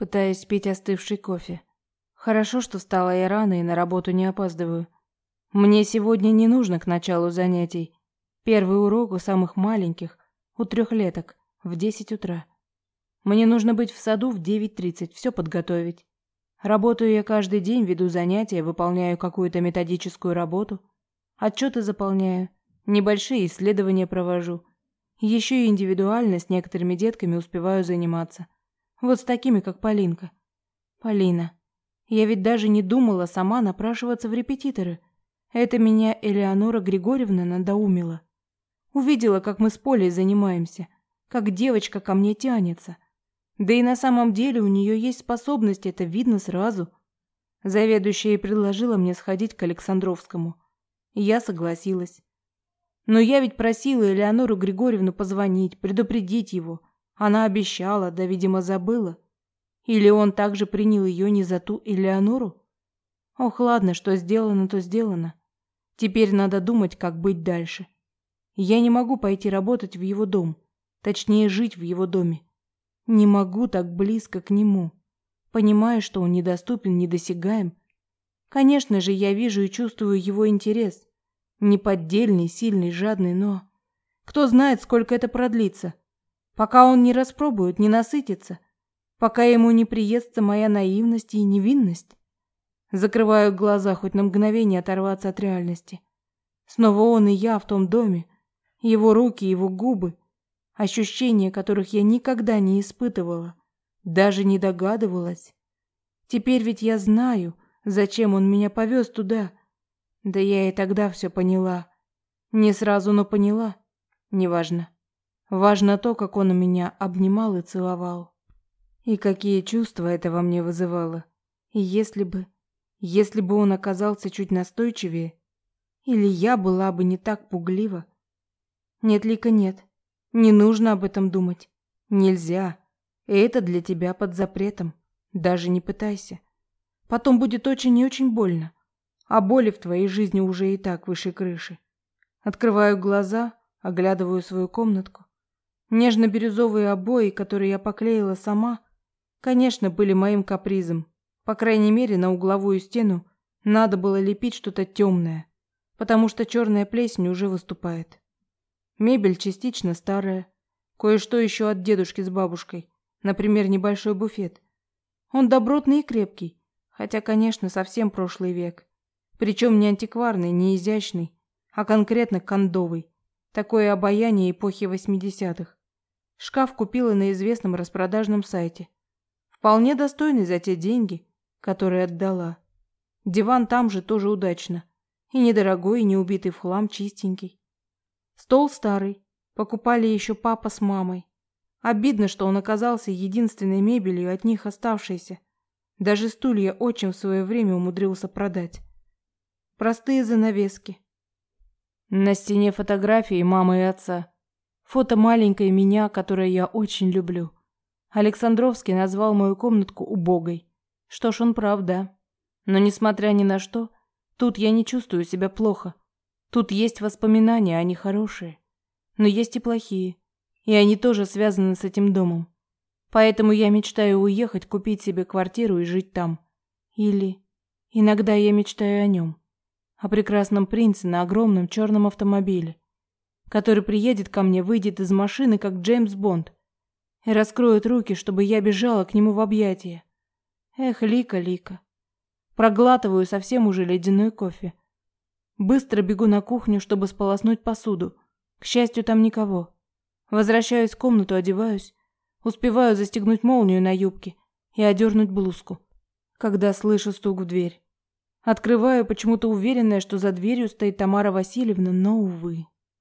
пытаясь пить остывший кофе. Хорошо, что встала я рано и на работу не опаздываю. Мне сегодня не нужно к началу занятий. Первый урок у самых маленьких, у трехлеток, в десять утра. Мне нужно быть в саду в девять тридцать, все подготовить. Работаю я каждый день, веду занятия, выполняю какую-то методическую работу, отчеты заполняю, небольшие исследования провожу. Еще и индивидуально с некоторыми детками успеваю заниматься. Вот с такими, как Полинка. Полина. Я ведь даже не думала сама напрашиваться в репетиторы. Это меня Элеонора Григорьевна надоумила. Увидела, как мы с Полей занимаемся, как девочка ко мне тянется. Да и на самом деле у нее есть способность, это видно сразу. Заведующая предложила мне сходить к Александровскому. Я согласилась. Но я ведь просила Элеонору Григорьевну позвонить, предупредить его. Она обещала, да, видимо, забыла. Или он также принял ее не за ту Элеонору? Ох, ладно, что сделано, то сделано. Теперь надо думать, как быть дальше. Я не могу пойти работать в его дом, точнее, жить в его доме. Не могу так близко к нему, понимая, что он недоступен, недосягаем. Конечно же, я вижу и чувствую его интерес. Неподдельный, сильный, жадный, но... Кто знает, сколько это продлится. Пока он не распробует, не насытится. Пока ему не приестся моя наивность и невинность. Закрываю глаза, хоть на мгновение оторваться от реальности. Снова он и я в том доме. Его руки, его губы ощущения которых я никогда не испытывала, даже не догадывалась. Теперь ведь я знаю, зачем он меня повез туда. Да я и тогда все поняла. Не сразу, но поняла. Неважно. Важно то, как он меня обнимал и целовал. И какие чувства это во мне вызывало. И если бы... Если бы он оказался чуть настойчивее, или я была бы не так пуглива. Нет, Лика, нет. Не нужно об этом думать. Нельзя. Это для тебя под запретом. Даже не пытайся. Потом будет очень и очень больно. А боли в твоей жизни уже и так выше крыши. Открываю глаза, оглядываю свою комнатку. Нежно-бирюзовые обои, которые я поклеила сама, конечно, были моим капризом. По крайней мере, на угловую стену надо было лепить что-то темное, потому что черная плесень уже выступает. Мебель частично старая. Кое-что еще от дедушки с бабушкой. Например, небольшой буфет. Он добротный и крепкий, хотя, конечно, совсем прошлый век. Причем не антикварный, не изящный, а конкретно кондовый. Такое обаяние эпохи 80-х. Шкаф купила на известном распродажном сайте. Вполне достойный за те деньги, которые отдала. Диван там же тоже удачно. И недорогой, и не убитый в хлам, чистенький. Стол старый. Покупали еще папа с мамой. Обидно, что он оказался единственной мебелью от них оставшейся. Даже стулья отчим в свое время умудрился продать. Простые занавески. На стене фотографии мамы и отца. Фото маленькой меня, которое я очень люблю. Александровский назвал мою комнатку убогой. Что ж, он прав, да. Но несмотря ни на что, тут я не чувствую себя плохо. Тут есть воспоминания, они хорошие. Но есть и плохие. И они тоже связаны с этим домом. Поэтому я мечтаю уехать, купить себе квартиру и жить там. Или иногда я мечтаю о нем. О прекрасном принце на огромном черном автомобиле, который приедет ко мне, выйдет из машины, как Джеймс Бонд, и раскроет руки, чтобы я бежала к нему в объятия. Эх, Лика, Лика. Проглатываю совсем уже ледяной кофе. Быстро бегу на кухню, чтобы сполоснуть посуду. К счастью, там никого. Возвращаюсь в комнату, одеваюсь. Успеваю застегнуть молнию на юбке и одернуть блузку, когда слышу стук в дверь. Открываю, почему-то уверенная, что за дверью стоит Тамара Васильевна, но, увы.